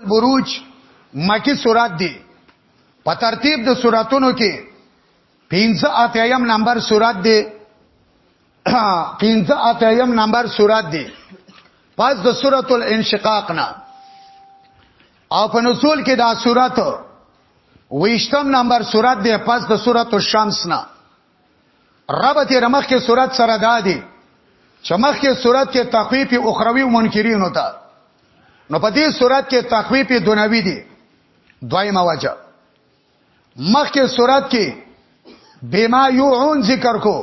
البروج مکی سورات دی په ترتیب د سوراتونو کې 15 اتیم نمبر سورات دی 15 اتیم نمبر سورات دی پس د سورۃ الانشقاق نه او په نزول کې دا سورات ویشتم نمبر سورات دی پس د سورۃ الشمس نه رب تیر مخ کې صورت سره دادي چې مخ کې صورت کې تخویف اخروی او منکرین وتا نو په دې صورت کې تخویف دنیوي دي دویمه وجه مخ کې صورت کې بما یعون ذکر کو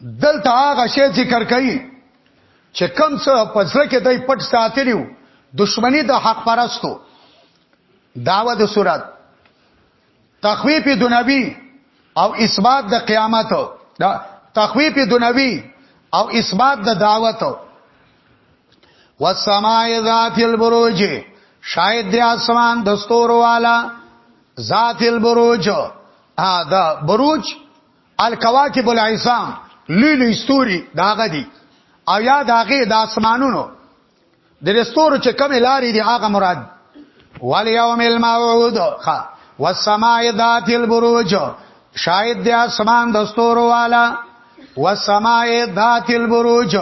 دلته هغه شی ذکر کړي چې کم څه په ځل کې دای پټ ساتلیو دشمنی د حق پرستو داوه د صورت تخویف دنوی او اثبات د قیامت دا تخویف دنوی او اثبات د دعوت والسماء ذات البروج شاید د اسمان د ستورو والا ذات البروج ها دا بروج الکواکب العصام لیلی ستوري داغه دي او یا داغه د اسمانونو د رستورو چې کوم لارې دی هغه مراد والیوم الموعود خ والسماء ذات البروج شاید دی اسمان د ستورو والا والسماء ذات البروج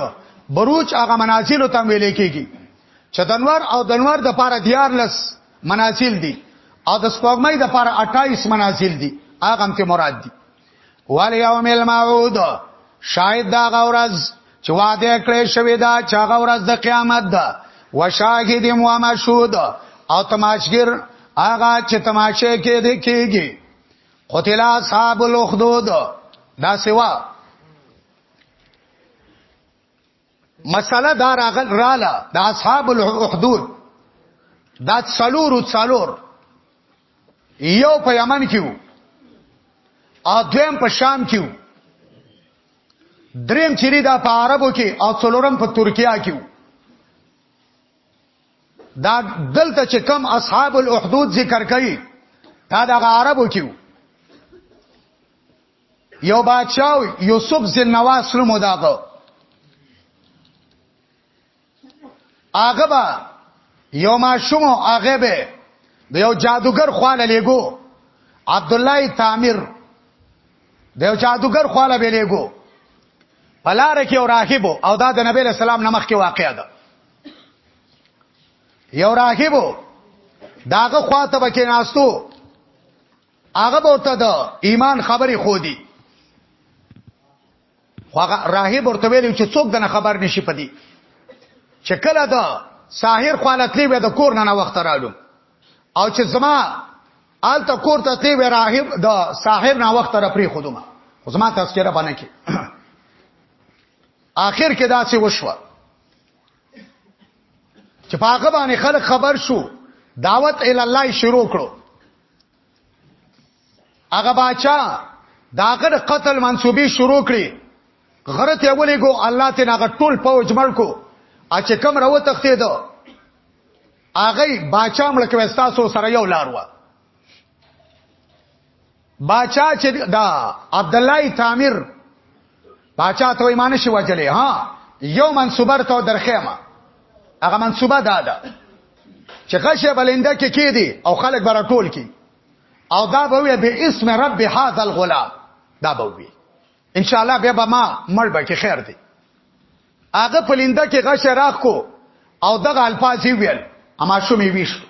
بروج هغه منازل ته ویل کېږي چې دنور او دنور د پاره دیار لس منازل دي او د سپوږمۍ د پاره 28 منازل دي هغه هم ته مراد دي ولی یوم الموعود شاید دا غورز چې وعده کړې شوې دا چې غورز د قیامت ده وشاهد و مشهود او تماشګر هغه چې تماشه کې دي کېږي قتل اصحاب الاخدود دا سوا مسله دا راغل رااله د اصحاب الاحدود دا څلور او څلور یو په یمن کې وو او دویم په شام کې وو دریم چیرې دا په عربو کې او څلورم په ترکیه کې وو دا دلته چې کم اصحاب الاحدود ذکر کړي دا د عربو کې وو یو بادشاہ یوسف زنواس نومو داغه هغه با یو ماشوم هغه به د یو جادوګر خواله لګو عبد الله تامر د یو جادوګر خواله به لګو پلار کې او راهب او دا د نبی له سلام نمخ کې واقع ده یو راهب داغه خواته بکې ناستو هغه به ورته د ایمان خبرې خو دي خو هغه راهب ورته ویل چې څوک دنه خبر نشي پدی چې کله دا ساحر خالتلی وې د کور نه وخت راړو او چې زما آل ته کور ته تی وې راهب د ساحر نه وخت را پری خودم خو زما تذکرہ باندې کې آخر کې دا څه وشوه چې پاګه باندې خلک خبر شو دعوت ال الله شروع کړو هغه باچا داغه د قتل منسوبي شروع کړي غره ته ولې ګو الله ته ناغه ټول پوج مړ کو ا چې کم راو تختې دو هغه باچا مړ کوي تاسو سره یو لار و باچا چې دا عبد الله تعمیر باچا ته ایمان شي وجلې ها یو منصوبر ته درخېما هغه منصوبه دا ده چې غشه بلنده کې کې دي او خلک برا ټول کې او دا به وي به اسم رب هاذ الغلام دا به وي ان شاء الله به به ما مړ به کې خیر دی هغه پلنده کې غشه راخ کو او دغه الفاظ ویل اما شومې ویش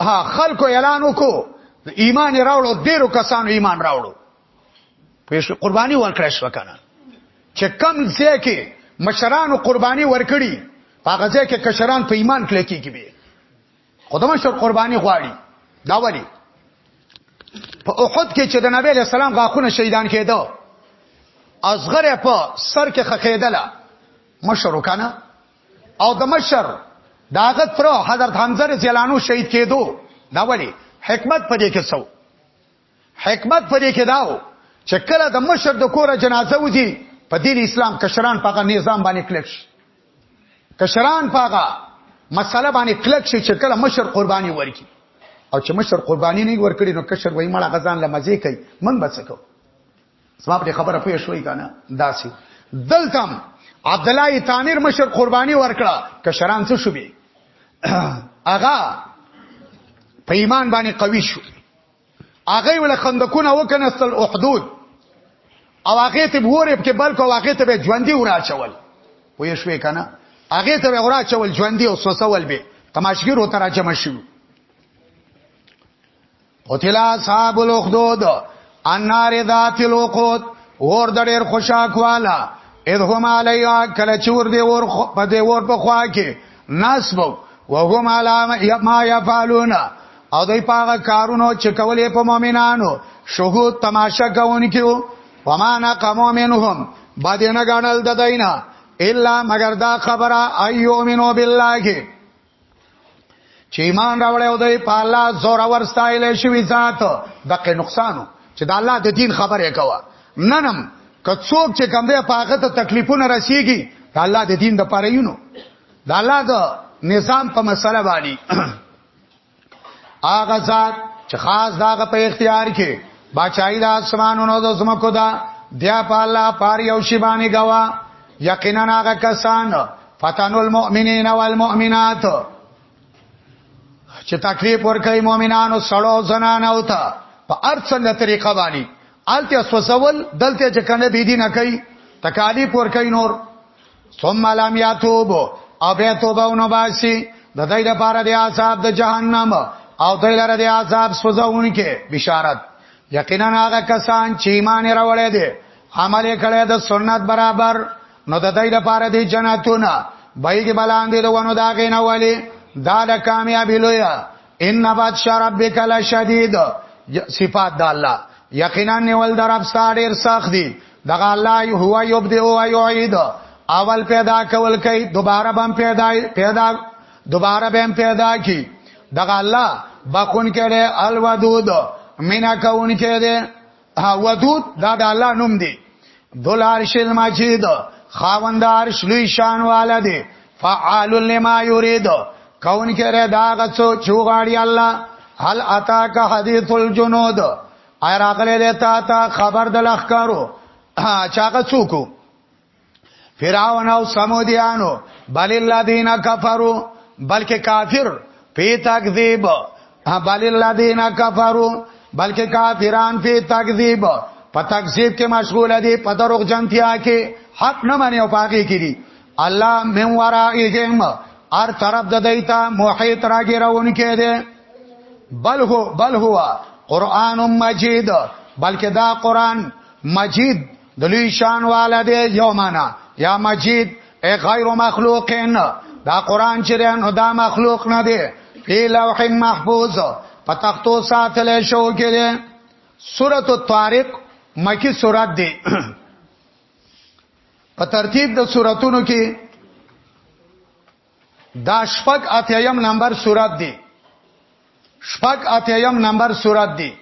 ها خلکو اعلان وکړو د ایمان راوړو ډیرو کسانو ایمان راوړو پېښ قرباني ورکړې شو کنه چې کم ځای کې مشرانو قرباني ورکړي هغه ځای کې کشران په ایمان کله کېږي به خدای مشر قرباني غواړي دا ولی په احد کې چې د نبی له سلام غاخونه شهیدان کېده اصغر په سر کې خخېدله مشر وکنه او د مشر داغه تر حضرت حمزه رضی الله عنه شهید کېدو دا ولی حکمت پدې کې څو حکمت پدې کې داو چې کله د مشر د کوره جنازه وځي په دین اسلام کشران پاګه نظام باندې کلک شي کشران پاګه مسله باندې کلک شي چې کله مشر قرباني ورکي او چې مشر قرباني نه ورکړي نو کشر وای مړه غزان لمزه کوي من بچکو زما په خبره پوه شوي کنه داسي دلتم عبد الله تامر مشر قرباني ورکړه کشران څه شو به اغا په ایمان باندې قوي شو هغه ول خندقونه وکنستل او حدود او هغه ته بورې په بلکې هغه ته به ژوندۍ وراچول پوه شوې کنه هغه ته به وراچول ژوندۍ او سوسول به تماشګر وته راځم شو قتل اصحاب الاخدود النار ذات الوقود اور د ډېر خوشاک والا اذ هم علیا کله چور دی اور په دی اور په خوا کې ناسبو وهم علی ما یفعلون او دوی پاغه کارونو چې کولې په مؤمنانو شهود تماشا کوونکیو وما نقمو منهم بعد نه غنل د دینا الا مگر دا خبره ایومنو بالله چې ایمان راوړې او د په الله زور اور ستایل شوی ذات دغه نقصانو چې د الله د دین خبره کوه ننم که څوک چې کم دی په هغه ته تکلیفونه رسیږي د الله د دین د پاره یونو د الله د نظام په مسله باندې هغه ذات چې خاص داغه په اختیار کې بچای د اسمانونو د زمکو دا بیا په الله پار یو شی باندې غوا یقینا هغه کسان فتن المؤمنین والمؤمنات چې تکلیف ورکړي مؤمنانو سړو زنان او ته په ارڅنده طریقه باندې آلته سوسول دلته چې کنه بيدی نه کوي تکالیف ورکړي نور ثم لم يتوب او به توبه ونه باسي د دې لپاره د عذاب د جهنم او د لپاره د عذاب سوزونکو بشارت یقینا هغه کسان چې ایمان راوړی دي عمل کړي د سنت برابر نو د دې لپاره د جنتونه بایګ بلاندې د ونو دا غینه والی دا د کامیابی لوی ان بعد شربک لشدید صفات د الله یقینا نیول درب ساډیر سخت دي دغه الله هو یبدئ او یعید اول پیدا کول کوي دوباره بم پیدا پیدا دوباره بم پیدا کی دغه الله بخون کړي الودود مینا کون کړي ودود دا د الله نوم دی دولار شل مجید خاوند عرش لوی شان والا دی فعال لما یرید کون کړي دا غڅو چوغاړي الله هل اتاک حدیث الجنود ایا راغلی دی تا ته خبر د لخکارو چاګه څوک فرعون او سمودیانو بل الذین کفروا بلکې کافر په تکذیب بل الذین کفروا بلکې کافران په تکذیب په تکذیب کې مشغول دي په دروغ جنتیا کې حق نه مانی او پاګه کړي الله من ورائهم ار طرف د دیتا محیط راګرون کې ده بل هو بل هو قران مجید بلکې دا قران مجید د لوی شان والا دی یو معنا یا مجید ای غیر مخلوقین دا قران چې نو دا مخلوق نه دی په لوح محفوظ په تختو ساتل شو کې سورۃ الطارق مکی سورۃ دی په ترتیب د سوراتونو کې دا شپږ اتیم نمبر سورات دی شپږ اتیم نمبر سورات دی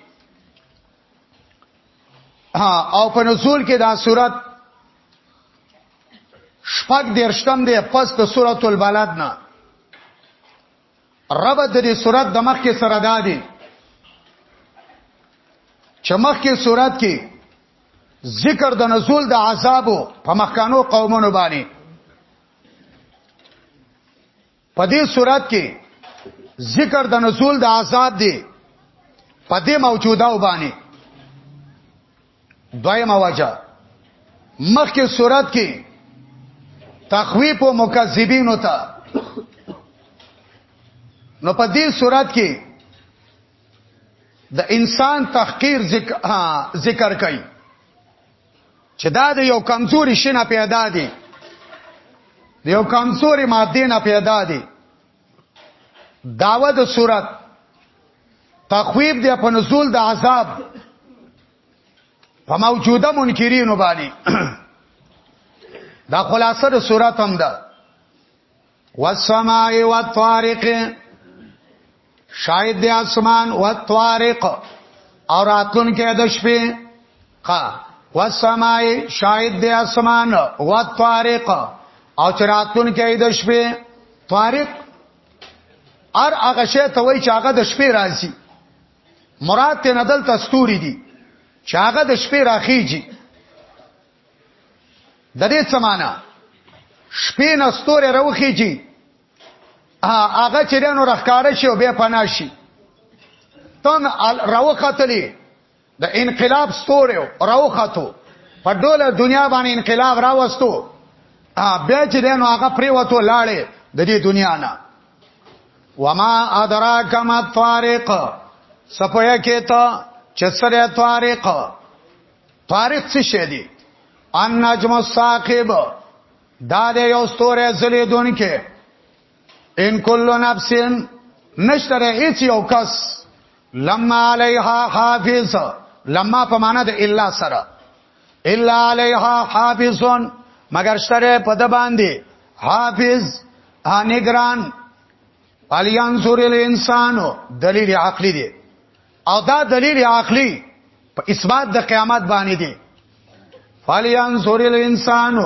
ها او په نزول کې دا سورات شپږ درشتم دی پس د سورۃ البلد نه رب د دې صورت د مخ کې سره دادي چې مخ کې صورت کې ذکر د نزول د عذابو په مخکانو قومونو باندې په دې صورت کې ذکر د نزول د عذاب دی په دې موجوده وبانی دویمه وجه مخکې صورت کې تخویف او مکذبین وتا نو په دې صورت کې د انسان تحقیر ذکر ذکر کوي چې دا د یو کمزوري شنه پیدا دي د یو کمزوري ماده نه پیدا دي داوه د صورت تخویب دی په نزول د عذاب په موجوده منکرینو باندې دا خلاصه د صورت هم ده والسماء والطارق شاید د اسمان والطارق او راتلون کې د شپې قا والسماء شاهد د اسمان او طارق او چراتون کې د شپې طارق ار هغه شی ته وای چې هغه د شپې راځي مراد ته ندل تستوري دي چې هغه د شپې راخیږي د دې سمانا شپې نستوره راوخیږي هغه چې نو رخکاره شي او به پناه شي تم راوختلی د انقلاب ستوره راوخاتو په ډوله دنیا باندې انقلاب راوستو بیا چې دینو هغه پریوتو لاړې د دې دنیا نه وما ادراک ما طارق سپویا کې ته چې سره طارق طارق څه شي دی ان نجم الثاقب دا د یو ستوره زلیدون کې ان کل نفس نشتره هیڅ یو کس لما علیها حافظ لما په معنا د الا سره الا علیها حافظون مگر شتره په د باندې حافظ انګران الیان سور الانسان دلیل عقلی دی او دا دلیل عقلی په اثبات د قیامت باندې دی فالیان سورل انسان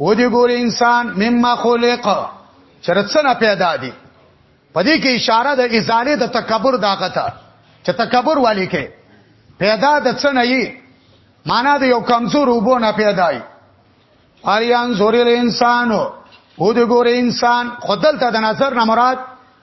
و دی ګور انسان مما خلق چرڅنه پیدا دی پدې کې اشاره د ازاله د تکبر داغه ته چې تکبر والی کې پیدا د څه نه یي معنا د یو کمزور وبو نه پیدای اریان زورل انسانو او د ګور انسان خدل ته د نظر نه مراد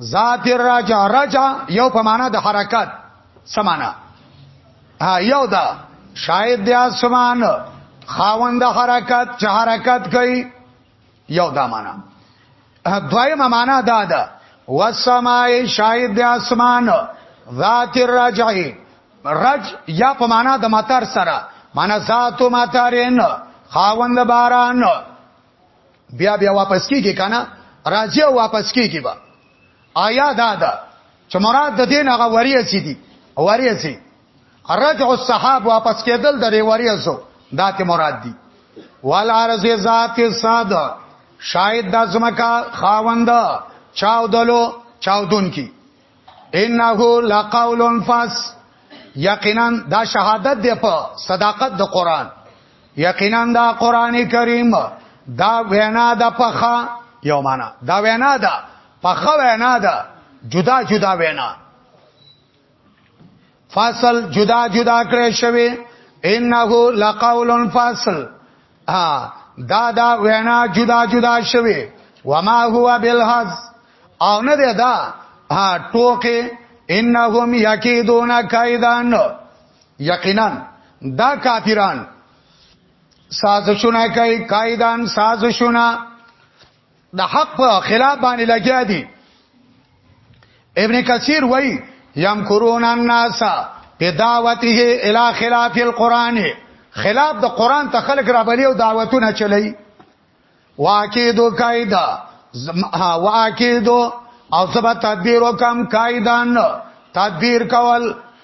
ذات الرجع رجع یو په معنا د حرکت سمانا ها یو دا شاید د اسمان خاوند حرکت چې حرکت کوي یو دا معنا دویمه معنا دا ده والسماء شاید د اسمان ذات الرجع رج یا په معنا د مطر سره معنا ذات مطرن خاوند باران بیا بیا واپس کیږي کنه راځي او واپس کیږي با آیا دا دا چې مراد د دین هغه وریه سي دي وریه سي رجع الصحاب واپس کېدل د وریه سو دا ته مراد دي وال ارز ذات صاد شاید د زمکا خاوند چاودلو چاودون کی انه لقول فص یقینا دا شهادت دی په صداقت د قران یقینا دا قران کریم دا وینا د پخا یو معنا دا وینا ده پخا وینا ده جدا جدا وینا فاصل جدا جدا کړی شوی انه لقول فاصل ها دا دا وینا جدا جدا شوه وما هو بالحز او نه ده دا ها ټوکه انهم یکیدون کیدان یقینا دا کافران سازشونه کوي کیدان سازشونه د حق په خلاف باندې لګیا دي ابن کثیر وای یم کرون الناس په دعوته الی خلاف القران خلاف د قران ته خلق را بلی او دعوتونه چلی واکیدو قاعده واکیدو او سبا تدبیر وکم قاعدان تدبیر کول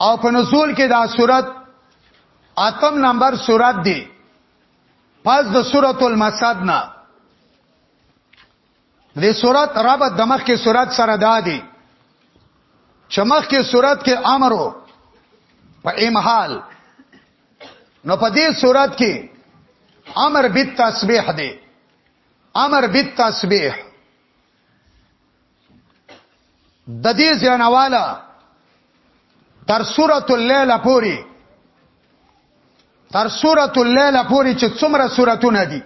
او په نزول کې دا صورت اتم نمبر صورت دی پس د سورۃ المسد نه د سورۃ رب د مخ کې سورۃ سره دادی چمخ کې سورۃ کې امرو په امحال نو په دې سورۃ کې امر بالتسبیح دی امر بالتسبیح د دې ځنواله تر سورۃ الليل پوری تر سورۃ الليل پوری چې څومره سوراتونه دي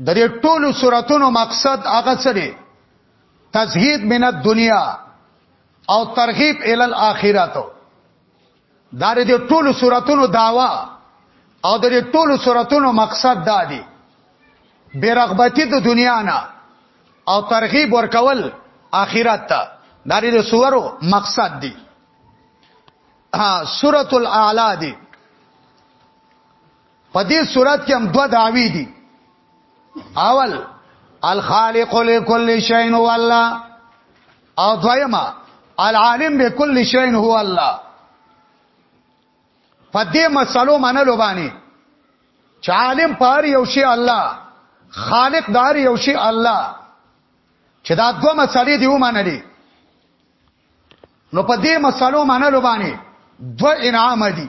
د دې ټولو سوراتونو مقصد هغه څه دی تزهید من الدنیا او ترغیب ال الاخرته دا د ټولو سوراتونو داوا او د ټولو سوراتونو مقصد دا دی بیرغبتی د دنیا نه او ترغیب ورکول آخرت ته دا د سورو مقصد دی سورۃ الاعلى دی په دې سورات کې هم دوه دعوی دي اول الخالق لكل شيء والله او دویما العالم بكل شيء هو الله په دې مسلو منلو باندې چې عالم پر یو شی الله خالق دار یو شی الله چې دا دوه مسلې دی ومنلې نو په دې مسلو منلو باندې دوه انعام دي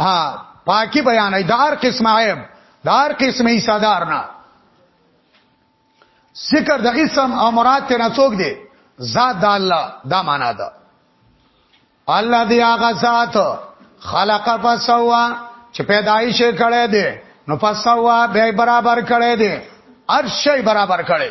ها پاکي بیانې د هر قسم عیب د هر قسم ایصدار نه ذکر د اسم او مراد ته نه څوک دی ذات د الله دا معنا ده الله دی هغه ذات خلق فسوا چې پیدایش کړي دي نو فسوا به برابر کړي دي هر شی برابر کړي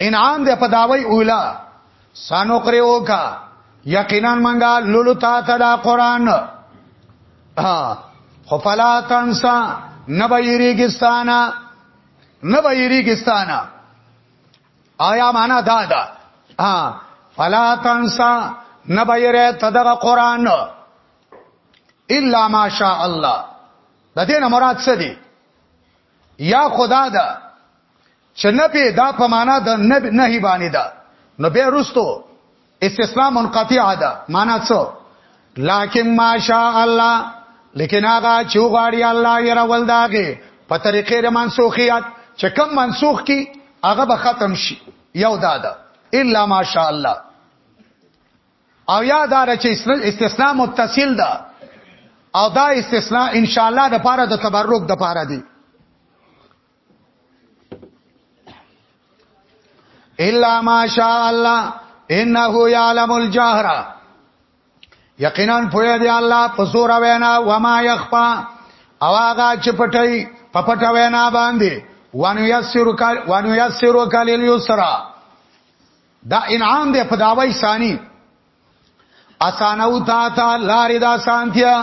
انعام دې په داوی اولا سانو کریو کا یقینا منګه لولو تا ته دا قران خو فلا تنسا نبیریګستانا نبیریګستانا آیا معنا دا ده ها فلا تنسا نبیره تدغه قران الا ماشاء الله د دې نه مراد څه دی یا خدا دا چې نفي دا په معنا د نهي باندې ده نو به رستو استثناء منقطع ده معنا څه لکن ماشاء الله لیکن هغه چې غواړي الله یې راول داغه په طریقې د منسوخیت چې کم منسوخ کی هغه به ختم شي یو دادا الا ماشاء الله او یاد دار چې استثناء متصل ده او دا استثناء ان شاء الله د پاره د تبرک د پاره دی الا ماشاء الله انه يعلم الجهر یقینا پوهه دی الله په سور وینا و ما يخفا او هغه چې پټي په پټ وینا باندې وانو یسرو کال وانو یسرو کال الیسرا دا انعام دی په داوی ثانی اسانو تا تا لارې دا سانتیا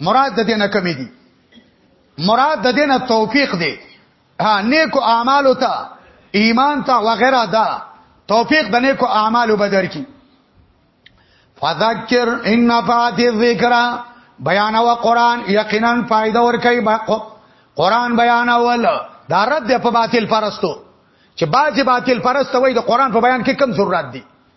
مراد د دې نه کمی دي مراد د دې نه توفیق دی ها نیکو اعمالو ته ایمان ته وغیرہ دا توفیق د نیکو اعمالو بدر کی فذکر ان فات الذکر بیان او قران یقینا فائدہ ور کوي قران بیان اول دا رد په باطل پرستو چې باج باطل پرست وای د قران په بیان کې کم ضرورت دي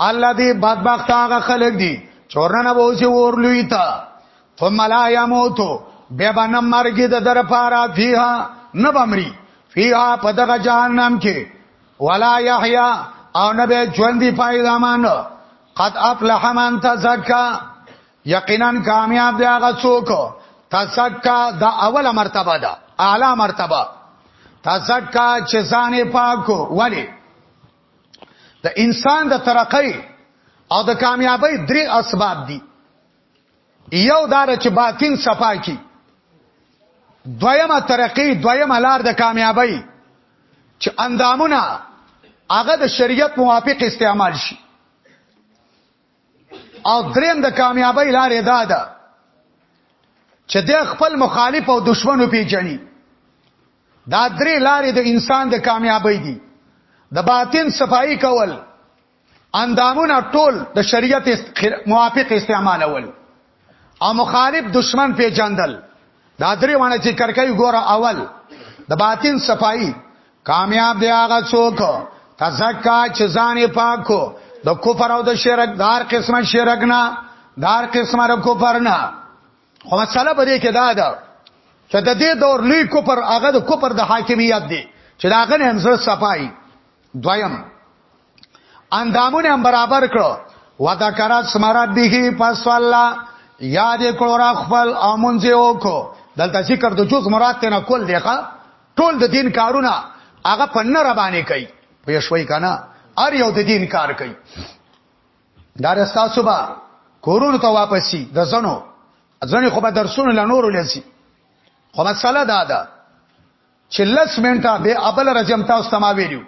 الله دې بدبخت هغه خلک دي چورنه به اوسې ورلوي تا ثم لا يموتو بیا باندې مرګ د در پارا فيها نه بمري فيها په دغه جهنم کې ولا يحيى او نه به ژوند دی پای زمان قد افلح من تزکا یقینا کامیاب دی هغه څوک تزکا دا اوله مرتبه ده اعلی مرتبه تزکا چې ځان پاکو ولی د انسان د ترقۍ او د کامیابی درې اسباب دي یو دار چې باطن صفا کی دویمه ترقی دویمه لار د کامیابی چې اندامونه هغه د شریعت موافق استعمال شي او دریم د کامیابی لارې دا ده چې د خپل مخالف او دشمنو پیژني دا درې لارې د انسان د کامیابی دي د باطن صفائی کول اندامونه ټول د شریعت موافق استعمالول او مخالف دشمن پیجندل دا درې وانه چې کرکای ګوره اول د باطن صفائی کامیاب دی هغه څوک تزکا چې ځان پاکو د کفر او د شرک دار قسمه شرک نه دار قسمه د کفر نه خو مسله به دې کې دا ده چې د دې دور لوی کفر هغه د کفر د حاکمیت دی چې دا هغه نه همسره صفائی دویم اندامونه هم برابر کړو وذکرات سمارات به پس الله یاد کړو را خپل او مونږ یو کو دلته ذکر د جز مراد ته نه کول دیغه ټول د دین کارونه هغه په نه ربانه کوي په شوي کنه ار یو د دین کار کوي دا رستا صبح کورونو ته واپسی د زنو ځنې خو به درسونه لنور لسی خو مسله دا ده چې لس منټه به ابل رجم تاسو ته ما ویلو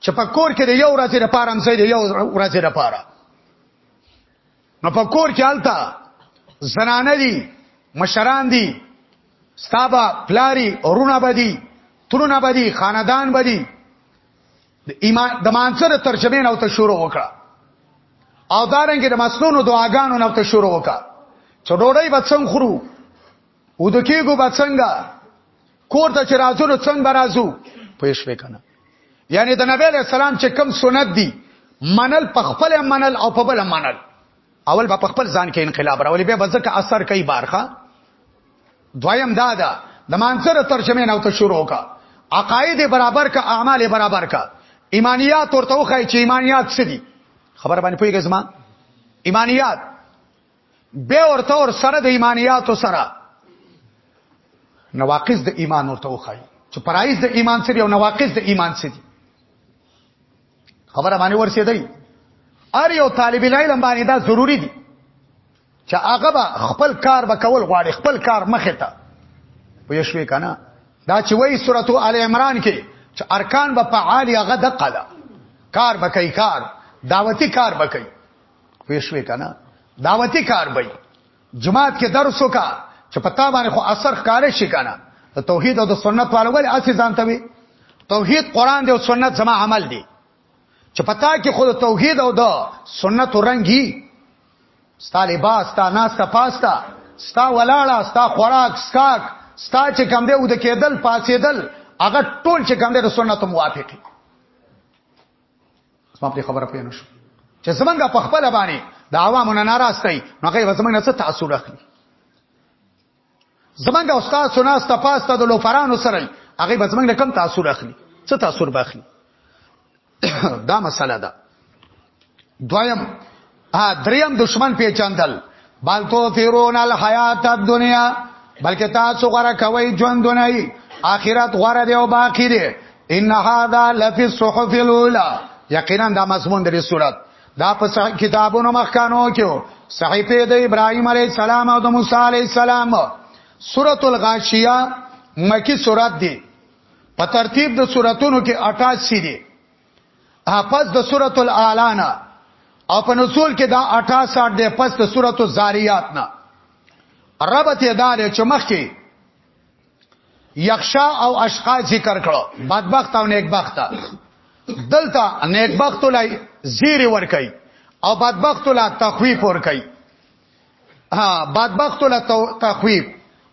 چې په کور کې د یو ورځې لپاره هم سید یو ورځې لپاره نو په کور کې حالتا زنانه دي مشران دي ستابا پلاری ورونه بدی ترونه بدی خاندان بدی د ایمان د مانسره ترجمه نو ته شروع وکړه او دارنګ د مسنونو دعاګانو نو ته شروع وکړه چې ډوډۍ به څنګه خورو او د کېګو به څنګه کور ته چې راځو نو څنګه به راځو پوه شوې که نه یعنی د نبی علیہ السلام چې کم سنت دي منل په خپل منل او په بل منل اول به په خپل ځان کې انقلاب راولي به ځکه اثر کوي بارخه دویم دا ده د مانسره ترجمه نه ته شروع کا عقاید برابر کا اعمال برابر کا ایمانیات ورته وخای چې ایمانیات څه دي خبر باندې پوهیږئ زما ایمانیات به ورته ور سره د ایمانیاتو سره نواقص د ایمان ورته وخای چې پرایز د ایمان سره او نواقص د ایمان سره خبره باندې ورسېدای ار یو طالب العلم باندې دا ضروری دي چې هغه به خپل کار به کول غواړي خپل کار مخه ته وې شوې کنه دا چې وای سورته ال عمران کې چې ارکان به په عالی هغه دقه ده کار به کوي کار دعوتی کار به کوي پېښوي کنه دعوتی کار بې جماعت کې درس وکا چې پتا باندې خو اثر ښکارې شي کنه ته توحید او د سنت والو ولې اسی ځانته وي توحید قران دی او سنت زما عمل دی چې پتا کې خود توحید او د سنت رنګي ستا لباس ستا ناس ستا پاستا ستا ولاړه ستا خوراک سکاک ستا چې کم دی او د کېدل پاسېدل هغه ټول چې کم دی د سنت موافقي زما په خبره پوه نه شو چې زمونږ په خپل باندې د عوامو نه ناراضتای نو هغه زمونږ نه څه تاثیر اخلي زمونږ استاد سنا ستپاسته د لوفرانو سره هغه به زمونږ کم تاثیر اخلي څه تاثیر به اخلي دا مسله ده دویم ها دریم دشمن پیچندل بل تو تیرون الحیات الدنیا بلکې تاسو غره کوي ژوند نه اخرت غره دی او باقی دی ان هاذا لفی الصحف الاولى یقینا دا مضمون د صورت دا په صحیح کتابونو مخکانو کې صحیفه د ابراهیم علی السلام او د موسی علی السلام سورۃ الغاشیه مکی سورۃ دی په ترتیب د سوراتونو کې 88 دي پس د سورۃ الاعلى نه او په نزول کې دا 68 دی پس د سورۃ الزاریات نه ربط یې دار چې مخکې یخشا او اشقا ذکر کړو بدبخت او نیکبخت دلته نیکبخت لای زیر ور کوي او بدبخت لا تخویف ور کوي ها بدبخت له تخویب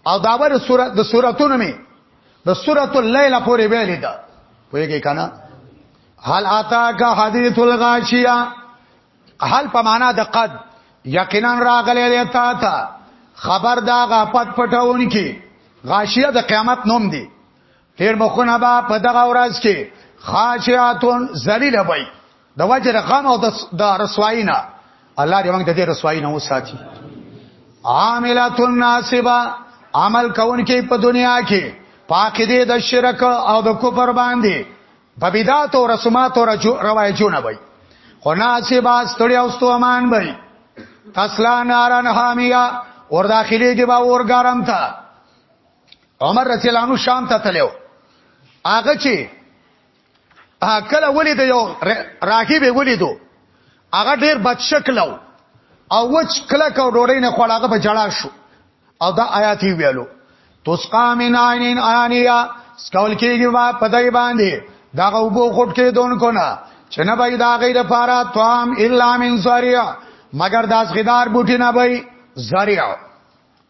او داور سورۃ د سوراتونو می د سورۃ الليل پورې ویل دا پوهیږي کنه هل اتا کا حدیث الغاشیه هل په معنا د قد یقینا راغلی دی تا ته خبر دا غپټ پټون کی غاشیه د قیامت نوم دی هر مخونه با په دغه ورځ کې خاشعاتون ذلیل وای د وجه د غم او د رسوایی نه الله دې موږ د دې رسوایی نه وساتي عاملات الناسبه عمل کون کې په دنیا کې پاک دې د شرک او د کفر باندې په بدعت او رسومات او روایتونه وي خو ناسبه ستړي او ستومان وي تسلا نارن حامیا اور داخلي کې با اور ګرم تا عمر رسول الله شام ته تلو هغه چې کله ولید یو راهی به ولیدو هغه ډیر بد شکل او وچ کله کو ډوړې نه خړ هغه په جړا شو او دا آیات ویلو تسقا من عینین آنیا سکول کېږي ما پدای باندې دا وبو خټ کې دون کو نه چې نه بای دا غیر پارا توام الا من زریع مگر داس غدار بوټي نه بای زریع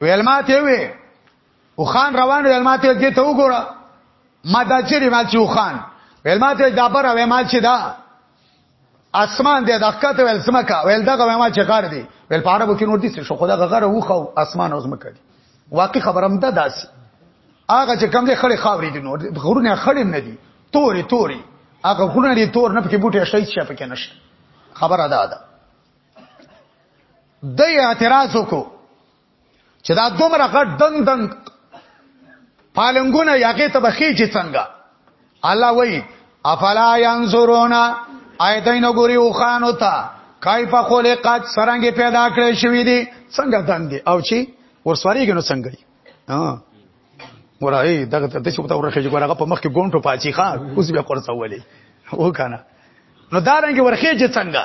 ویل ما ته وی او خان روان ویل ما ته دې ته وګوره ما دا چیرې مال چې او خان ویل ما ته دا پر وې مال چې دا اسمان دې دقت ویل سمکا ویل دا غو ما چې غار دی ویل پاره بو کې نور دي شو خدا غره وخو اسمان اوس مکه دي واقع خبرم ده داسي هغه چې کم دې خړې خاورې دي نور غرونه خړې نه دي توري توري هغه غرونه دي تور نه پکې بوټي شي چې پکې نشته خبره ده ده د اعتراض وکړو چې دا دومره غټ دنګ دنګ پالنګونه یاګه ته بخی چې څنګه الله وای افلا ينظرون ایتین ګوري او خانو ته کیف خلقت سرنګي پیدا کړی شوې دي څنګه دنګ دي او چی ورسوري ګنو څنګه ها ورای دغه د څه په تور خېږي ګورغه په مخ کې ګونټو پاتې ښا اوس بیا قرڅولې او کنه نو دا رنګ ورخېږي څنګه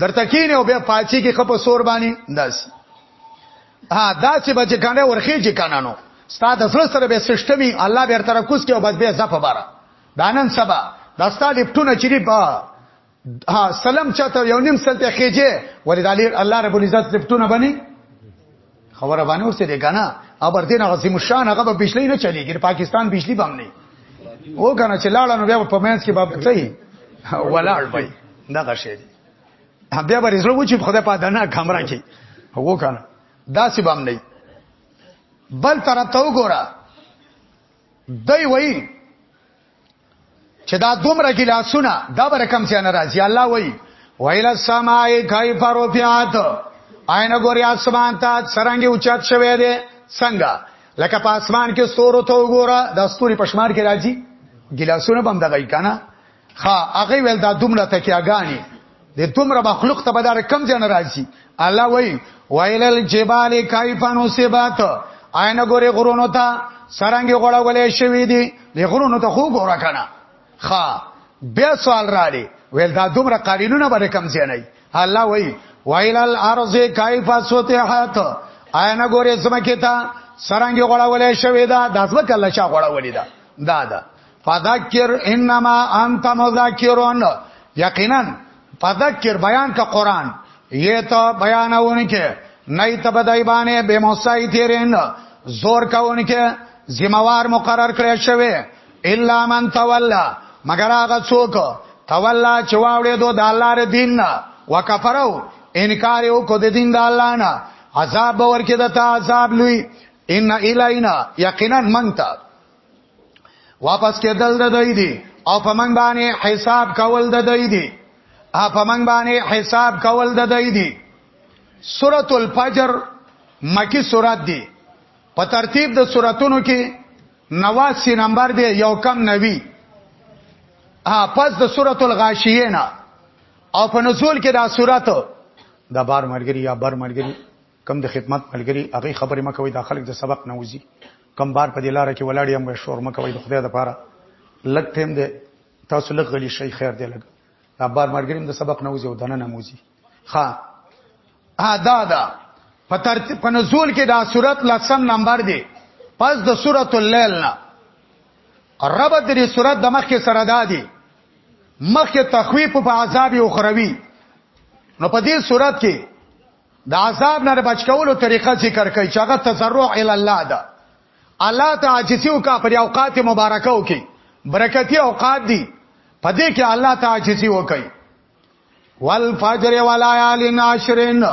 درته کینه او بیا پاتې کې خپ سور باندې داس ها دا چې بچ کنه ورخېږي کنه نو ستا د سره سره به سیستمي الله به تر کوس کې او بس به زفه بارا دانن سبا دا ستا لپټونه چې په ها سلام چاته یو نیم سلته خېجه ولې د الله رب العزت صفتونه باندې خبره باندې ورسې دی کنه ابر دین عظیم شان هغه به بجلی نه چلیږي پاکستان بجلی بم نه او کنه چې لاړه نو بیا په مینس کې باب کوي ولاړ وای دا غشې دی بیا به رزلو و چې خدای په دنا کمره کې هو کنه دا سی بم نه بل طرف ته وګوره دای وای چې دا دومره ګلاسونه دا بر کم څه نه راځي الله وای ویل السماء کیف رفعت عین ګوري اسمان ته سرنګي اوچت شوه دی څنګه لکه په اسمان کې ستورو ته وګوره د ستوري پښمار کې راځي ګلاسونه بم دغې کنه ها هغه ول دا دومره تکیاګانی د دومره مخلوق ته بدار کم ځای ناراضي الله وای وایل الجبال کایفانو سبات عین ګوره غرونو ته سرنګ غړولې شوې دي د غرونو ته خو ګوره کنه ها بیا سوال را لې ویل دا دومره قالینونه باندې کم ځای نه الله وای وایل الارض کایف سوتحت عین ګوره زمکه ته سرنګ غړولې شوې ده د ځمکه لچا غړولې ده دا ده فذکر انما انت مذکرون یقینا فذکر بیان کا قران یہ تو بیانون کے نئی تب دایبانه به موسی تیرین زور کاون کې ذمہوار مقرر کړی شوی الا من تولا مگر هغه څوک تولا چې واوړې دو د الله ر دین وکفرو انکار یو کو د دین د الله نه عذاب ورکې د تا عذاب لوی ان الینا یقینا منتا واپس کېدل د دوی دي او په من باندې حساب کول د دوی دي ا په من باندې حساب کول د دوی دي سورۃ الفجر مکی سورۃ دی په ترتیب د سوراتونو کې 89 نمبر دی یو کم نوی ا پس د سورۃ الغاشیه نه او په نزول کې دا سورۃ د بار مرګري یا بر مرګري کوم د خدمت ملګري هغه خبرې مه کوي دا خلک د سبق نه وځي کوم بار په دې لار کې ولاړ یم وای شور مه کوي د خدای لپاره لګ ټیم دی تاسو لګ غلی شي خیر دی لګ دا بار مرګریم د سبق نه وځي او دنه نه وځي ها ا دا دا په ترتیب په نزول کې دا صورت لسم نمبر دی پس د سورۃ الليل نه رب د دې سورۃ د مخ کې سره دادي مخ کې تخویف په عذاب او خروي نو په دې سورۃ کې د عذاب نه بچ کولو طریقه ذکر کوي چې هغه تضرع ال الله ده الله ته عاجزي وکا پر اوقات مبارکه وکي برکتی اوقات دي په دې کې الله ته عاجزي وکي والفجر وليال عشرن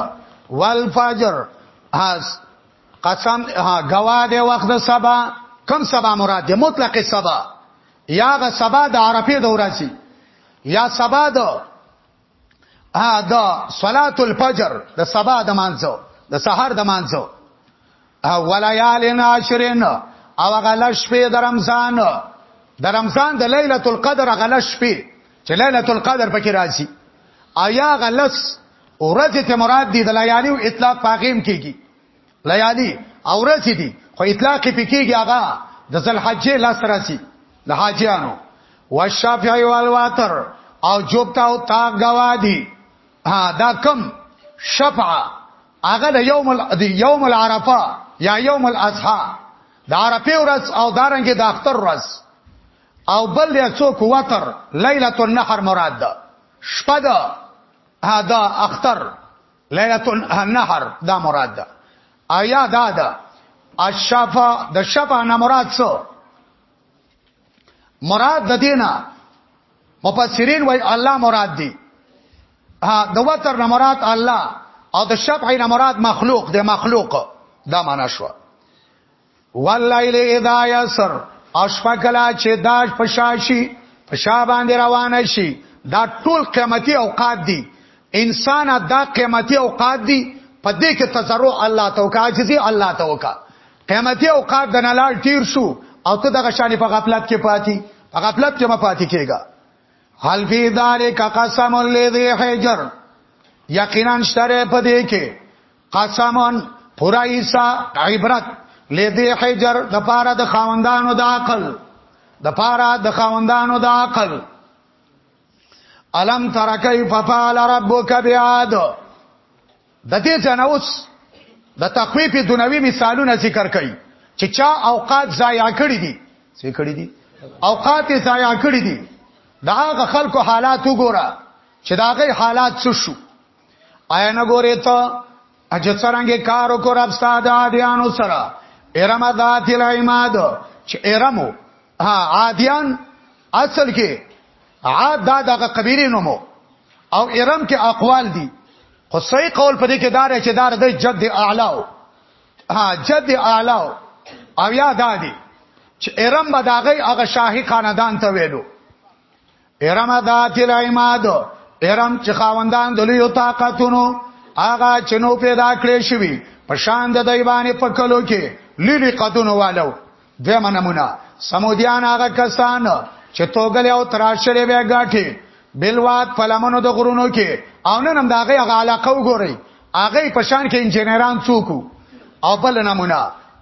والفجر اس قسم ها غوا د وخت سبا کم سبا مراد دی مطلق سبا یا غ سبا د عرفه د ورځي یا سبا د ا دا صلات الفجر د سبا د مانځو د سحر د مانځو او وليالن عشرن او غل شپې د رمضان د رمضان د ليله القدر غل شپې چې ليله القدر پکې راځي ایا غلس ورځ ته مراد دي د ليالي او اطلاق پاغیم کیږي لیالی او رسی دي خو اطلاق پکېږي هغه د ذل حجې لاس راسي د حاجیانو والشافعي والواتر او جوبتا او تاق گوادی ها دا کم شفع هغه د یوم د یوم العرفه یا یوم الاضحى د عرفه ورځ او دارنګ د اختر ورځ او بل یې څوک وتر ليله النحر مراد ده شپه ده دا اختر ليله النهر دا مراد ده آیا دا ده الشفا د شفا نه مراد څه مراد د دینه مفسرین وای الله مراد دی ها د وتر نه مراد الله او د شفع نه مراد مخلوق د مخلوق دا معنا شو واللیل اذا یسر او شپه کلا چې داش پشاشي پشا باندې روانه شي دا ټول قیمتي اوقات دي انسان دا قیمتي اوقات دي په دې کې تزرع الله توکا عاجزي الله توکا قیمتي اوقات د نلال تیر شو او ته دغه شان په غفلت کې پاتې په غفلت کې ما پاتې کېږي حل فی ذالک قسم لذی حجر یقینا شتره په دې کې قسمن پورا عیسا عبرت لدی حجر د پاره د خاوندانو د عقل د پاره د خاوندانو د عقل الم تر کیف فعل ربک بعاد د دې جنوس د تخویف دنوی مثالونه ذکر کړي چې چا اوقات ضایع کړی دي څه کړی دي اوقات ضایع کړی دي دا غ خلکو حالات وګوره چې دا غي حالات څه شو آیا نه ګورې ته اج څرنګه کار وکړ ابستا د عادیانو سره ارم ذات العماد چې ارمو ها عادیان اصل کې عاد دا دغه قبیله نومو او ارم کې اقوال دي خو صحیح قول پدې کې دار چې دار د جد اعلاو ها جد اعلاو او یا دادی چې ارم به داغه هغه شاهي خاندان ته ویلو ارم ذات العماد ارم چې خاوندان دلیو طاقتونو آغا چنو پیدا کړې شوی په شان د دیوانې په کلو کې لیلی قدونو والو دیمه نمونه سمودیان آغا کسان چې توګل او تراشلې بیا غاټي بلوات پلمنو د غرونو کې او نن هم دا غي علاقه وګوري هغه په شان کې انجنیران څوک او بل نمونه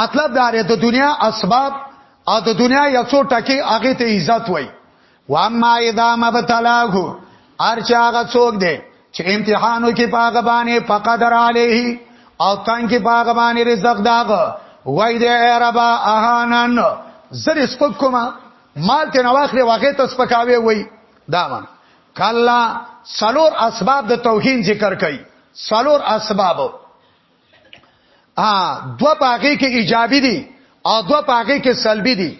مطلب دا دی د دنیا اسباب او د دنیا یو څو ټکی هغه ته عزت وای و اما اذا مبتلاه ارچا هغه څوک دی چې امتحانو کې پاګه باندې فقدر علیه او تان کې پاګه باندې رزق داغه وای دی ای رب اهانن زر سپک کوما مال ته نواخره واقع ته سپکاوي وای دا مان کلا سلور اسباب د توهین ذکر کړي سلور اسباب ا دو پاګه کې ایجابي دي او دو پاګه کې سلبي دي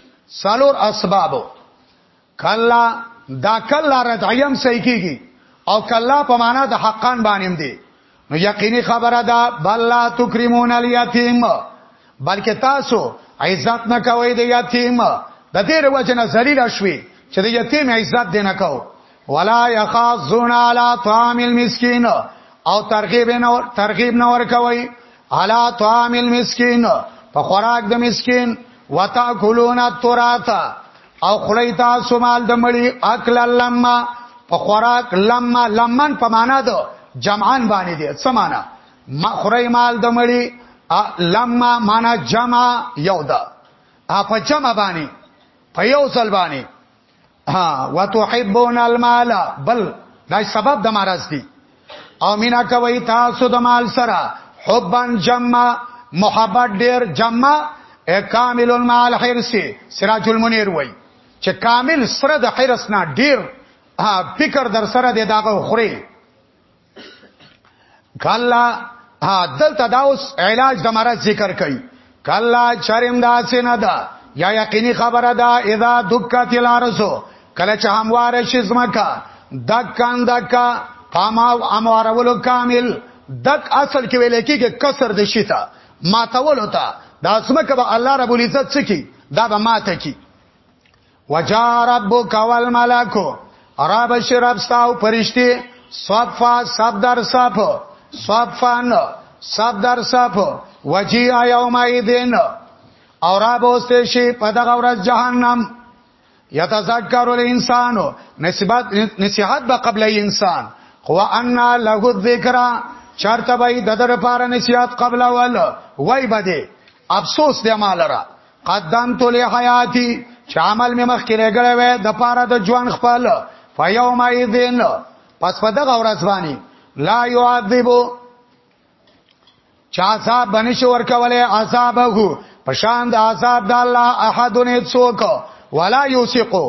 سالور اسباب کلا دا کلا رجعیم صحیح کیږي او کلا په معنا د حقان باندې دي نو یقیني خبره ده بل لا تکرمون الیتیم بلکې تاسو عزت نه کوئ د یتیم د دې وجه نه ذلیل شوي چې د یتیم عزت دې نه کوو ولا یخاذون علی طعام المسکین او ترغیب نه ترغیب نه ورکوي علی طعام المسکین په خوراک د مسکین وتاکلون التراث او خړی تاسو مال د مړي اکل لما په خوراک لما لمن په معنا دو جمعان باندې دي څه معنا ما خړی مال د مړي لما معنا جمع یو ده په جمع باندې په یو ځل باندې ها وتحبون المال بل دا سبب د مرز دی او مینا کوي تاسو د مال سره حبن جمع محبت ډیر جمع کامل المال حرس سراج المنیر وای چې کامل سره د حرس نه ډیر فکر در سره دی داغه خوري کلا دلته دا اوس علاج د مرض ذکر کوي کلا چرم دا سینه ده یا یقیني خبره ده اذا دکت الارسو کله چې هموار شي زمکا دکان دکا پاماو اموارولو کامل دک اصل کې ویل کېږي کسر د شیتا ماتول ہوتا دا زمکه به الله رب العزت سکی دا به ماته کی وجا ربک والملک رب شرب ساو پرشتي صفا سب در صف صفان سب در صف وجی یوم ایدین او را بوسته شي په دغه ورځ جهنم یتذکر الانسان نسبت نصیحت به قبل انسان هو ان له الذکر چرته به د در پار نصیحت قبل ول وای بده افسوس دی ما لره قدمت له حیاتی چې عمل می مخ کې لګړې وې د پاره د ژوند خپل فیوم ایذین پس په دغه ورځ باندې لا یعذبو چا صاحب بنش ورکوله عذابه پشان د عذاب د الله احد نه څوک ولا یوسقو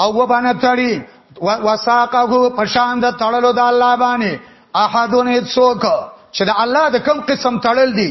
او وبنه تړي وساقه پشان د تړلو د الله باندې احد نه څوک چې د الله د کم قسم تړل دي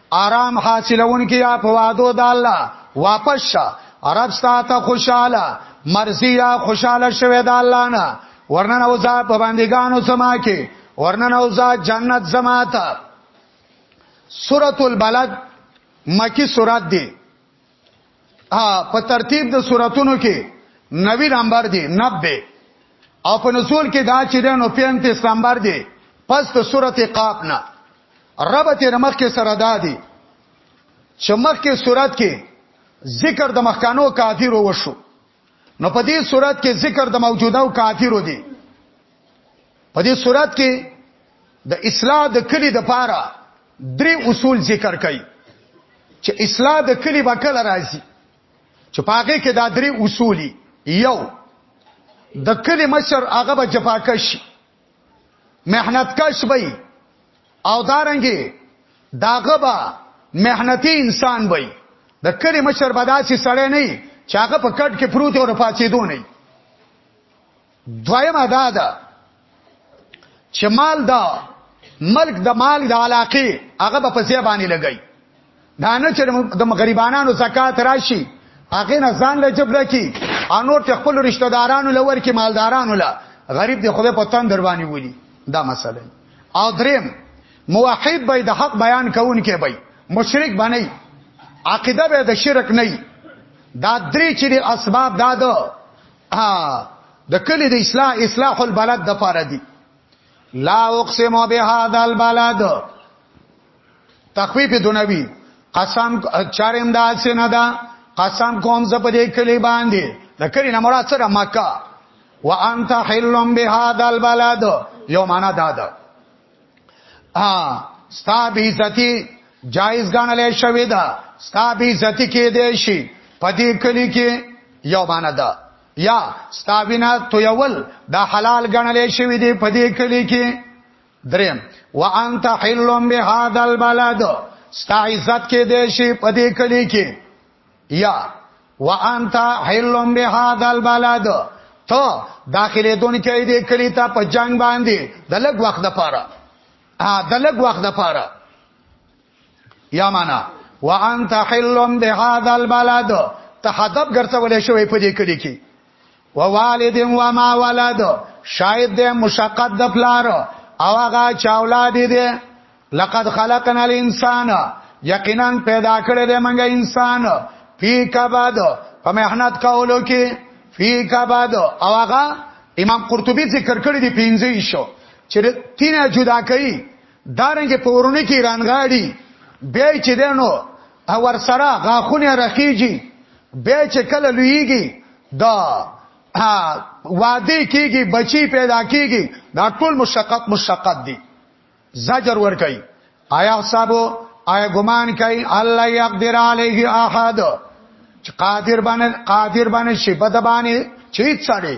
آرام حاصلون کیا په وادو د الله واپس شه عرب ستا ته خوشاله مرضی یا خوشاله شوه د الله نه ورنن او ځا په باندېګانو سما کې ورنن او ځا جنت زما ته سورۃ البلد مکی سورۃ دی ها په ترتیب د سوراتونو کې نوی نمبر دی 90 او په نزول کې دا چې نو 35 نمبر دی پس د سورته قاف نه ربط یې مخکې سره دادی چې مخکې صورت کې ذکر د مخکانو کافرو وشو نو په دې صورت کې ذکر د موجوده او کافرو دی په دې صورت کې د اصلاح د کلی د پاره درې اصول ذکر کړي چې اصلاح د کلی به کله راځي چې پاګه کې دا درې اصولي یو د کلی مشر هغه به جفاکش محنت کش وي او دارنګي داغه با محنتي انسان وي د کړي مشر بداسي سړی نه چې هغه په کټ کې پروت او پاتېدو نه دویمه دا ده چې مال دا ملک د مال د علاقه هغه په ځای باندې لګي دا نه چې د غریبانو زکات راشي هغه نه ځان له جبر کی انور ته خپل رشتہ دارانو لور کې مالدارانو لا غریب دی خدای په تن دروانی ولي دا مسله او دریم موحد به د حق بیان کوون کې به مشرک باندې عقیده به د شرک نه دا درې چې د اسباب دا د د کلی د اصلاح اصلاح البلد د پاره دي لا اقسم بهذا البلد تخفیف دنوی قسم چارم دا سینه دا قسم کوم ز په دې کلی باندې د کلی نه مراد سره مکه وانت حلم بهذا البلد یو معنا دا ده ها ستا به عزتي جایز غنل شوی دا ستا به عزتي کې دی شي په دې کلی کې یو معنا ده یا ستا بنا تو یول دا حلال غنل شوی دی په دې کلی کې دریم وانت حلم بهذا البلد ستا عزت کې دی شي په دې کلی کې یا وانت حلم بهذا البلد ته داخله دون کې دې کلی ته په جنگ باندې د لګ وخت د پاره ا د لګ وخت د پاره یا معنا وانت حلم بهذا البلد ته حدب ګرځولې شوې په دې کلی کې ووالد و ما ولد شاید دې مشقت د پلار او هغه چا اولاد دې لقد خلقنا الانسان یقینا پیدا کړې دې منګه انسان فی کبد په مهنت کولو کې فی کبد او هغه امام قرطبی ذکر کړی دی پنځه شو چې تینه جدا کړي دارنګه پورونه کې رانغاړي بیا چې دینو او ور سره غاخونه رخیږي بیا چې کله لویږي دا واده کیږي بچی پیدا کیږي دا ټول مشقت مشقت دي زجر ور کوي آیا حسابو آیا ګمان کوي الله یقدر علیه احد چې قادر باندې قادر باندې شپه د باندې چې څړي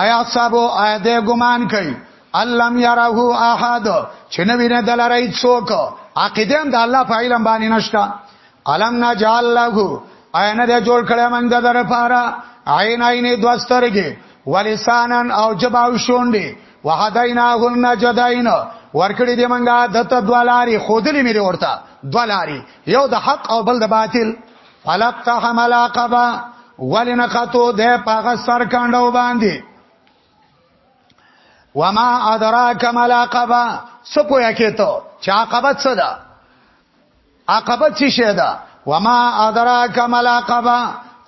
آیا صاحبو آیا د ګمان کوي علم يره احد چې نه وینه دلاري څوک عقیده هم د الله په علم باندې نشتا علم نه جعل له آیا نه د جوړ کړه من د در پاره عین عین دوسترګي ولسانن او جباو شونډي وهدیناه النجدین ورکړي دې منګه دته دوالاری خودلې مې ورته دوالاری یو د حق او بل د باطل فلق تحم العقبه ولن خطو ده پاغه سر کاندو باندې وما ادراک ما العقبه سپو یکه ته چې عقبه څه ده عقبه څه شه ده وما ادراک ما العقبه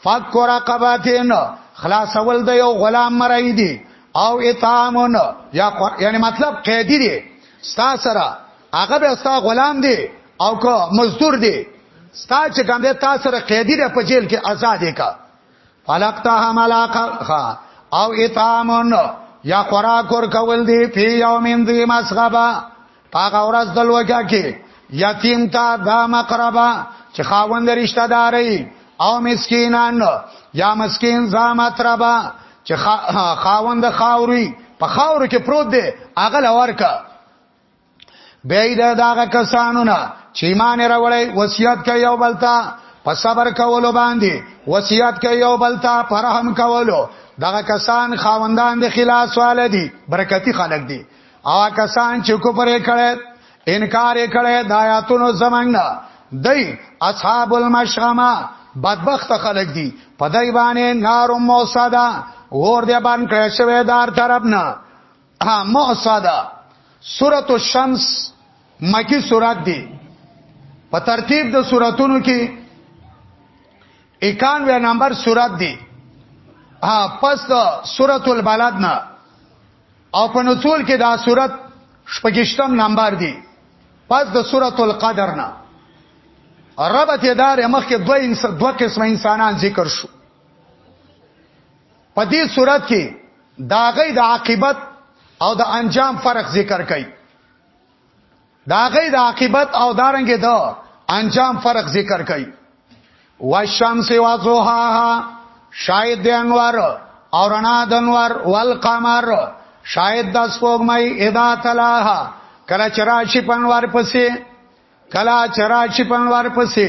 فك رقبتين خلاصول د یو غلام مرای دی او اطعامون یا یعنی مطلب قیدی دی ستا سره هغه به ستا غلام دی او که مزدور دی ستا چې کوم دی تا سره قیدی دی په جیل کې آزاد کا فلقتها ملاقه او اطعامن یا خوراک ور کول دی فی یومین ذی مسغبا پاک اورز دل وکا کی یتیم تا دا مقربا چې خاوند رشتہ داري او مسکینان یا مسکین ذا مطربا چې خاوند خاوري په خاور کې پروت دی اغل ورکا بیا دا داغه کسانو نه چې ایمان راوړی وصیت کوي یو بلتا په صبر کولو باندې وصیت کوي یو بلتا فرهم کولو دغه کسان خاوندان د خلاص والدي برکتی خلق دي او کسان چې کو پرې کړي انکار یې کړي د آیاتونو زمنګ دی اصحاب المشغمه بدبخت خلق دي په دای باندې نار موصدا ور دې باندې کړه شوی دار طرف نه ها موصدا سورۃ الشمس مکی سورۃ دی په ترتیب د سوراتونو کې 91 نمبر سورۃ دی ها پس سورۃ البلد نه او په نزول کې دا سورۃ شپږشتم نمبر دی پس د سورۃ القدر نه ربط دار مخکې دوه دوه قسم انسانان ذکر شو په دې صورت کې دا غي د عاقبت او د انجام فرق ذکر کړي دا غي د عاقبت او دارنګ د دا انجام فرق ذکر کړي والشمس وضحاها شاید د انوار او رڼا د انوار والقمر شاید د سپوږمۍ ادا تلاها کله چرای شي پنوار پسې کله چرای شي پنوار پسې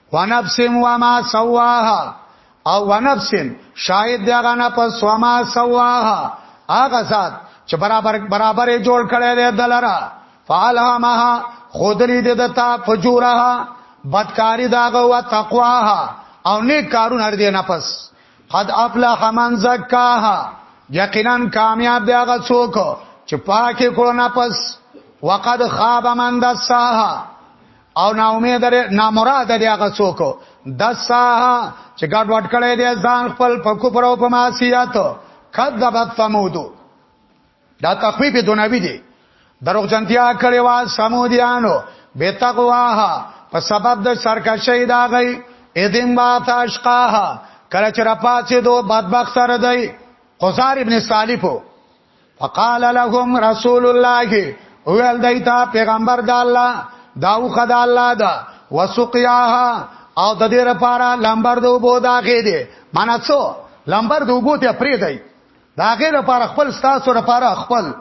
ونفس وما سواها او ونفس شاهد دی هغه نه پس وما سواها هغه ذات چې برابر برابر جوړ کړی دی دلرا فالهمها خودلی د دتا فجورها بدکاری داغه او تقواها او نیک کارونه لري نفس قد افلح من زکاها یقینا کامیاب دی هغه څوک چې پاکه کړو نفس وقد خاب من دساها او نا امید لري نا مراد دی هغه څوک دسا چې ګډ وډ کړي دي ځان خپل په کفر او په معصیت کذبت ثمود دا تخفیف دنیوی دی دروغ جنتیا کړي وا سمودیانو به تقواها په سبب د سرکشی دا غي اذن با تاشقاها کله چې را پاتې دو بدبخت سره دی قزار ابن صالح فقال لهم رسول الله ویل دایته پیغمبر د الله داو خدای الله دا وسقیاها او د دې لپاره لمبر د وبو دا کې دي معنا څو لمبر د وبو ته پری دی دا کې لپاره خپل ستاسو لپاره خپل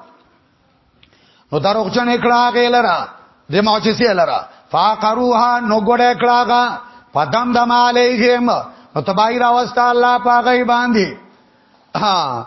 نو دروغجن کړه کې لرا د معجزې لرا فاقروها نو ګړه کړهغه پدم دم علیهم نو تبای راوست الله پاګی باندې ها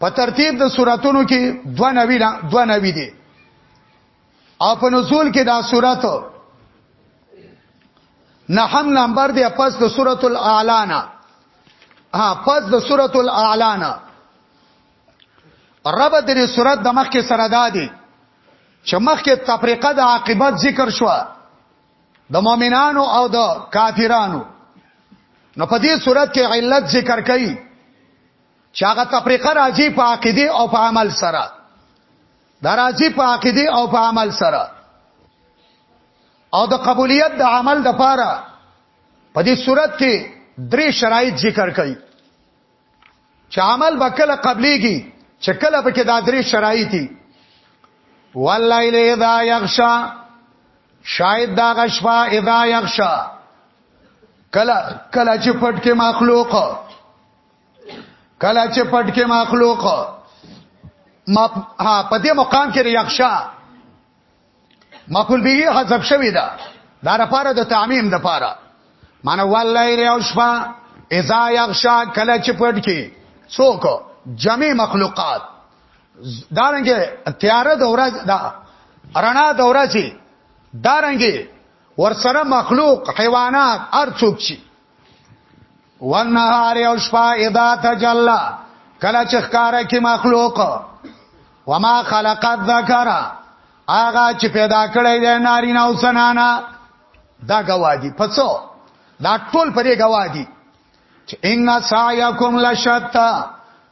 په ترتیب د سوراتونو کې دو نوی نه دو نوی دي او په نزول کې دا سورات نه هم نمبر دی پس د سورۃ الاعلان ها پس د سورۃ الاعلان رب د دې سورۃ د مخ کې سره دادي چې مخ کې تفریقه د عاقبت ذکر شو د مؤمنانو او د کافرانو نو په دې صورت کې علت ذکر کړي چې هغه تفریقه راځي په عقیده او په عمل سره دا راځي په عقیده او په عمل سره او د قبولیت د عمل د پاره په دې صورت کې درې شرایط ذکر کړي چې عمل به کله قبليږي چې کله به کې دا درې شرایط دي واللیل اذا یغشا شاید دا غشفا اذا یغشا کله کله چې پټ کې مخلوق کله چې پټ کې مخلوق ما ها په دې مقام کې یخشا مقول به حذف شوی دا دا لپاره د تعمیم د لپاره معنی والله ریو شپه اذا یخشا کله چې پټ کې څوک جمع مخلوقات دارنګه تیار د ورځ دا رڼا د ورځې دارنګه ورسره مخلوق حیوانات ارڅوک شي والنهار او شپه اذا تجلى کله چې ښکارا کې مخلوق وما خلق الذکر هغه چې پیدا کړی دی نارینه او زنانه دا گواهی پڅو دا ټول پرې گواهی چې ان سعیکم لشتا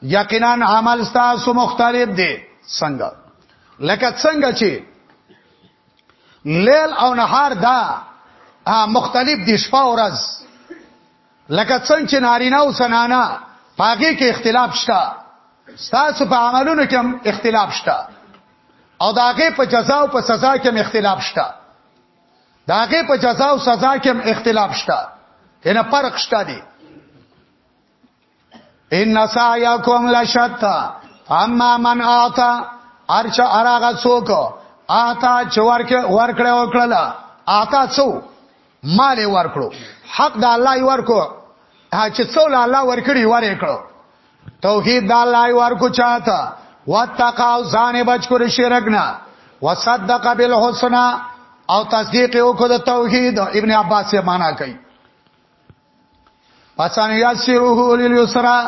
یقینا عمل تاسو مختلف دی څنګه لکه څنګه چې لیل او نهار دا مختلف دي شپه او ورځ لکه څنګه چې نارینه او زنانه پاګه کې اختلاف شته ستاسو په عملونو کې هم اختلاف شته او داګه په جزا او په سزا کې هم اختلاف شته داګه په جزا او سزا کې هم اختلاف شته کنه فرق شته دي ان سعیکم لشتا اما من آتا ارچ اراغا څوک آتا چې ورکه ورکړه وکړه آتا څو مال ورکړو حق د الله ورکو چې څو الله ورکړي ورکړو توحید د الله ورکو چاته واتقوا ځان بچ کړو شرک نه وصدق بالحسنا او تصدیق یو کو د توحید ابن عباس یې معنا کوي پسان یسره لليسرا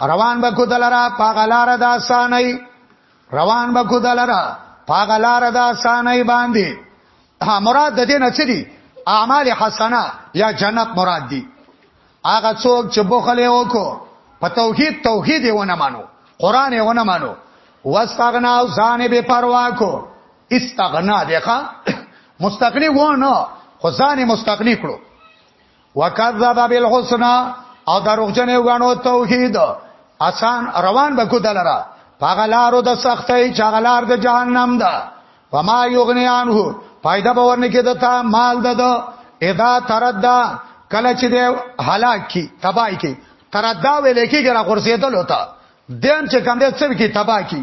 روان بکو دلرا پاغلار د اسانای روان بکو دلرا پاغلار د اسانای باندې مراد د دې نه څه دي اعمال حسنه یا جنت مراد دي هغه څوک چې بخل یې وکړو په توحید توحید یې ونه مانو قران یې ونه مانو واستغنا او ځان به پروا کو استغنا دیخه مستغنی و نه خو ځان مستغنی کړو وکذب بالحسنا او دروغجن وګڼو توحید آسان روان بکو دلرا پاغلارو د سختۍ چاغلار د جهنم ده وما یغنی عنه فائدہ به ورنه کې دتا مال دد اذا تردا کله چې دی هلاک کی تبای کی تردا ویل کېږي را غرسېدل وتا دیم چې کم دې څو کی تبا کی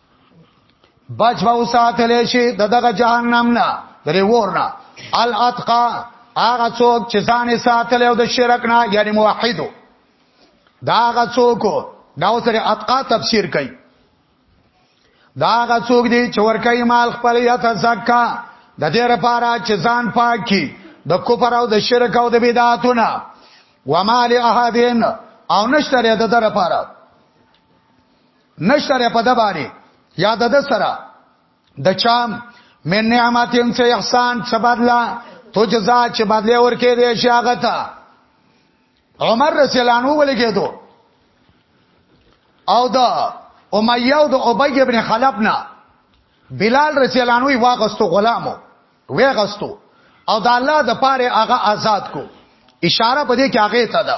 بچ به وساتل شي د دغه جهنم نه درې ورنا الاتقا هغه څوک چې ځان ساتل او د شرک نه یعنی موحدو دا هغه څوک دا سره اتقا تفسیر کوي دا هغه څوک دی چې ورکای مال خپل یا تزکا د دې لپاره چې ځان پاک کی د کفر او د شرک او د بدعاتونه ومال احدین او نشتره د در لپاره نشتره په دبانې یا د سره د چام من نعمتین چې احسان څه بدلا تو جزا چې بدله ورکې دې شاغه تا عمر رسول الله ولې کېدو او دا امیه او د ابی ابن خلف نه بلال رسول الله وی واغستو غلامو وی غستو او د الله د پاره هغه آزاد کو اشاره پدې کې هغه ته ده